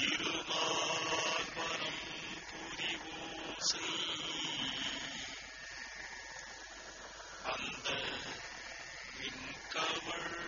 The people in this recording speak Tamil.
திருமார்பனம் புரிவோசை அந்த மின்கவள்